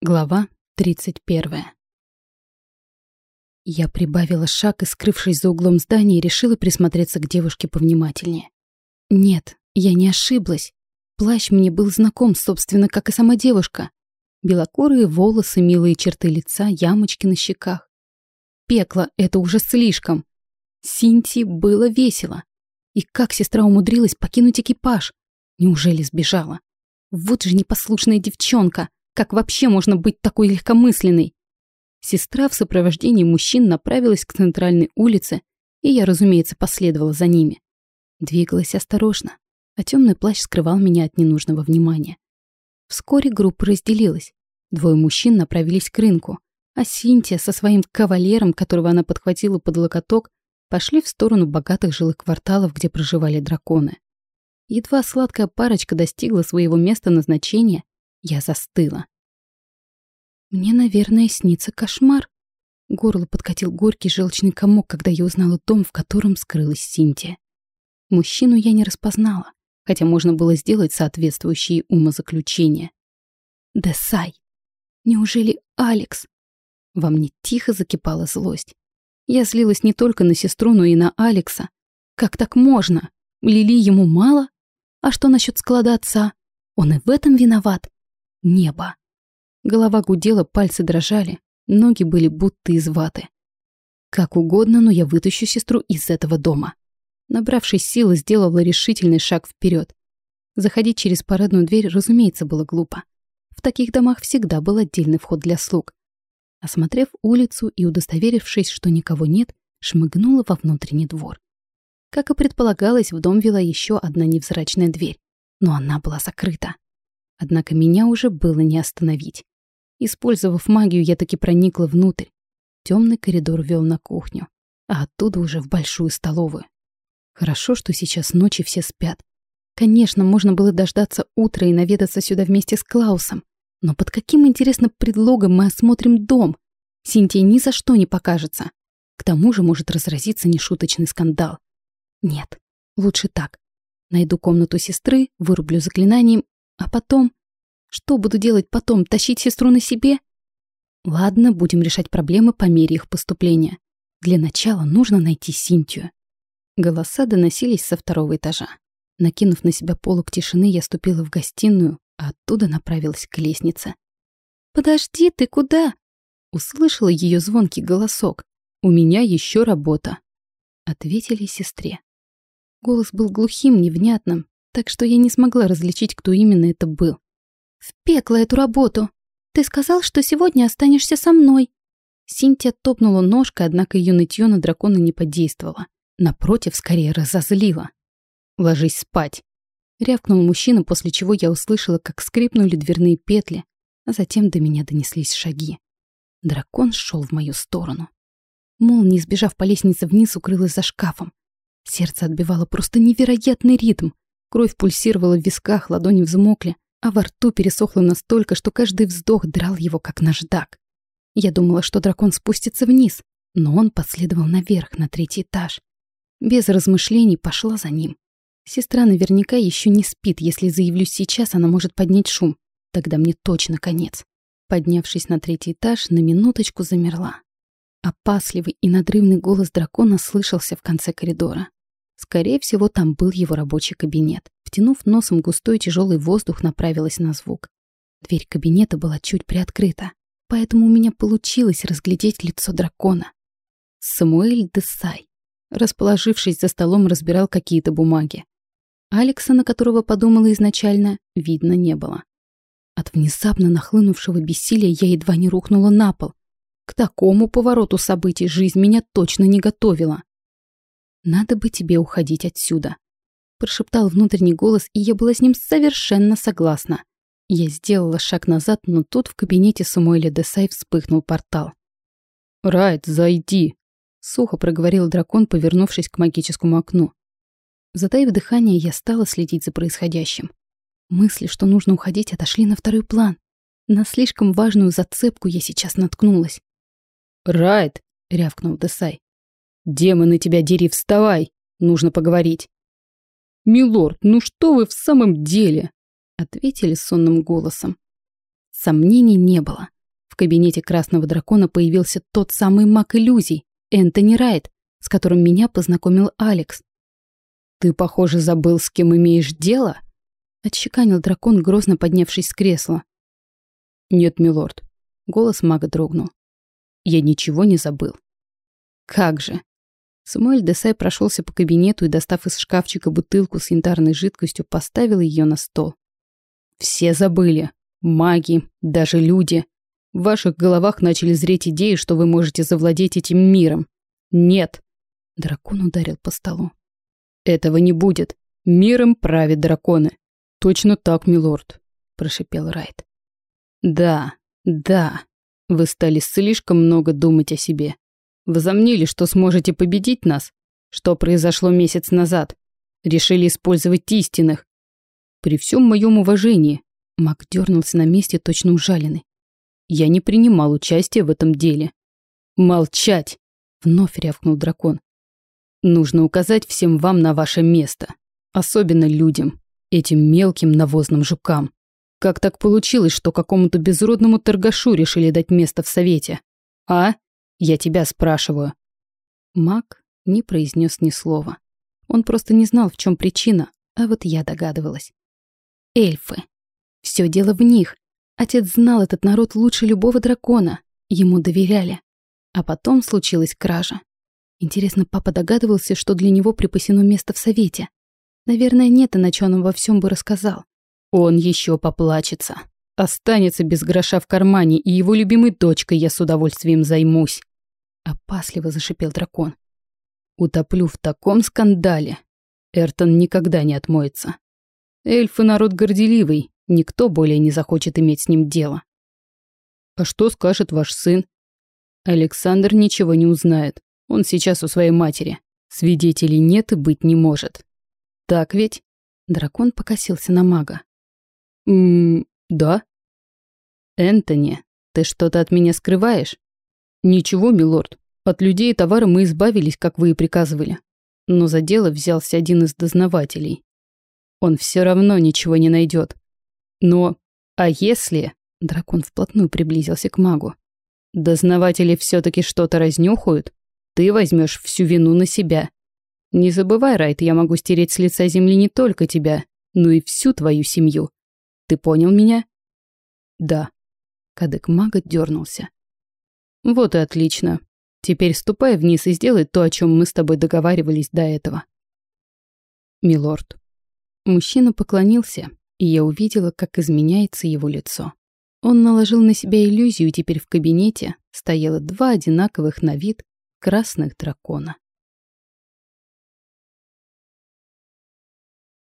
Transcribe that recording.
Глава 31. Я прибавила шаг и, скрывшись за углом здания, решила присмотреться к девушке повнимательнее. Нет, я не ошиблась. Плащ мне был знаком, собственно, как и сама девушка. Белокурые волосы, милые черты лица, ямочки на щеках. Пекло — это уже слишком. Синти было весело. И как сестра умудрилась покинуть экипаж? Неужели сбежала? Вот же непослушная девчонка — как вообще можно быть такой легкомысленной? Сестра в сопровождении мужчин направилась к центральной улице, и я, разумеется, последовала за ними. Двигалась осторожно, а темный плащ скрывал меня от ненужного внимания. Вскоре группа разделилась. Двое мужчин направились к рынку, а Синтия со своим кавалером, которого она подхватила под локоток, пошли в сторону богатых жилых кварталов, где проживали драконы. Едва сладкая парочка достигла своего места назначения, я застыла. Мне, наверное, снится кошмар. Горло подкатил горький желчный комок, когда я узнала дом, в котором скрылась Синтия. Мужчину я не распознала, хотя можно было сделать соответствующие умозаключения. Десай. Неужели Алекс? Во мне тихо закипала злость. Я злилась не только на сестру, но и на Алекса. Как так можно? Лили ему мало? А что насчет склада отца? Он и в этом виноват небо. Голова гудела, пальцы дрожали, ноги были будто из ваты. Как угодно, но я вытащу сестру из этого дома. Набравшись силы, сделала решительный шаг вперед. Заходить через парадную дверь, разумеется, было глупо. В таких домах всегда был отдельный вход для слуг. Осмотрев улицу и удостоверившись, что никого нет, шмыгнула во внутренний двор. Как и предполагалось, в дом вела еще одна невзрачная дверь, но она была закрыта. Однако меня уже было не остановить. Использовав магию, я таки проникла внутрь. Темный коридор вел на кухню, а оттуда уже в большую столовую. Хорошо, что сейчас ночи все спят. Конечно, можно было дождаться утра и наведаться сюда вместе с Клаусом. Но под каким, интересным предлогом мы осмотрим дом? Синтия ни за что не покажется. К тому же может разразиться нешуточный скандал. Нет, лучше так. Найду комнату сестры, вырублю заклинанием а потом... Что буду делать потом? Тащить сестру на себе? Ладно, будем решать проблемы по мере их поступления. Для начала нужно найти Синтию. Голоса доносились со второго этажа. Накинув на себя полок тишины, я ступила в гостиную, а оттуда направилась к лестнице. «Подожди, ты куда?» Услышала ее звонкий голосок. «У меня еще работа», — ответили сестре. Голос был глухим, невнятным, так что я не смогла различить, кто именно это был. «В пекло эту работу! Ты сказал, что сегодня останешься со мной!» Синтия топнула ножкой, однако ее нытье на дракона не подействовало. Напротив, скорее разозлила. «Ложись спать!» Рявкнул мужчина, после чего я услышала, как скрипнули дверные петли, а затем до меня донеслись шаги. Дракон шел в мою сторону. Мол, не сбежав по лестнице вниз, укрылась за шкафом. Сердце отбивало просто невероятный ритм. Кровь пульсировала в висках, ладони взмокли, а во рту пересохло настолько, что каждый вздох драл его, как наждак. Я думала, что дракон спустится вниз, но он последовал наверх, на третий этаж. Без размышлений пошла за ним. Сестра наверняка еще не спит, если заявлюсь сейчас, она может поднять шум. Тогда мне точно конец. Поднявшись на третий этаж, на минуточку замерла. Опасливый и надрывный голос дракона слышался в конце коридора. Скорее всего, там был его рабочий кабинет. Втянув носом густой тяжелый воздух, направилась на звук. Дверь кабинета была чуть приоткрыта, поэтому у меня получилось разглядеть лицо дракона. Самуэль Десай, расположившись за столом, разбирал какие-то бумаги. Алекса, на которого подумала изначально, видно не было. От внезапно нахлынувшего бессилия я едва не рухнула на пол. К такому повороту событий жизнь меня точно не готовила. «Надо бы тебе уходить отсюда», — прошептал внутренний голос, и я была с ним совершенно согласна. Я сделала шаг назад, но тут в кабинете Самуэля Десай вспыхнул портал. «Райт, зайди!» — сухо проговорил дракон, повернувшись к магическому окну. Затаив дыхание, я стала следить за происходящим. Мысли, что нужно уходить, отошли на второй план. На слишком важную зацепку я сейчас наткнулась. «Райт!» — рявкнул Десай. «Демоны тебя дери, вставай! Нужно поговорить!» «Милорд, ну что вы в самом деле?» — ответили сонным голосом. Сомнений не было. В кабинете Красного Дракона появился тот самый маг иллюзий, Энтони Райт, с которым меня познакомил Алекс. «Ты, похоже, забыл, с кем имеешь дело?» — отчеканил дракон, грозно поднявшись с кресла. «Нет, милорд». Голос мага дрогнул. «Я ничего не забыл». «Как же!» Самуэль Десай прошелся по кабинету и, достав из шкафчика бутылку с янтарной жидкостью, поставил ее на стол. «Все забыли. Маги, даже люди. В ваших головах начали зреть идеи, что вы можете завладеть этим миром. Нет!» Дракон ударил по столу. «Этого не будет. Миром правят драконы». «Точно так, милорд», — прошипел Райт. Да, да, вы стали слишком много думать о себе. Возомнили, что сможете победить нас? Что произошло месяц назад? Решили использовать истинных? При всем моем уважении, Мак дернулся на месте точно ужаленный. Я не принимал участия в этом деле. Молчать! Вновь рявкнул дракон. Нужно указать всем вам на ваше место. Особенно людям, этим мелким навозным жукам. Как так получилось, что какому-то безродному торгашу решили дать место в совете? А? Я тебя спрашиваю. Мак не произнес ни слова. Он просто не знал, в чем причина, а вот я догадывалась. Эльфы. Все дело в них. Отец знал этот народ лучше любого дракона. Ему доверяли. А потом случилась кража. Интересно, папа догадывался, что для него припасено место в совете? Наверное, нет, иначе он во всем бы рассказал. Он еще поплачется. Останется без гроша в кармане, и его любимой дочкой я с удовольствием займусь. Опасливо зашипел дракон. Утоплю в таком скандале. Эртон никогда не отмоется. Эльфы народ горделивый, никто более не захочет иметь с ним дело. А что скажет ваш сын? Александр ничего не узнает. Он сейчас у своей матери. Свидетелей нет и быть не может. Так ведь? Дракон покосился на мага. «Ммм, да». «Энтони, ты что-то от меня скрываешь?» «Ничего, милорд. От людей и товара мы избавились, как вы и приказывали. Но за дело взялся один из дознавателей. Он все равно ничего не найдет. Но, а если...» Дракон вплотную приблизился к магу. «Дознаватели все таки что-то разнюхают, ты возьмешь всю вину на себя. Не забывай, Райт, я могу стереть с лица земли не только тебя, но и всю твою семью. Ты понял меня? Да. Кадык мага дернулся. Вот и отлично. Теперь ступай вниз и сделай то, о чем мы с тобой договаривались до этого. Милорд. Мужчина поклонился, и я увидела, как изменяется его лицо. Он наложил на себя иллюзию, и теперь в кабинете стояло два одинаковых на вид красных дракона.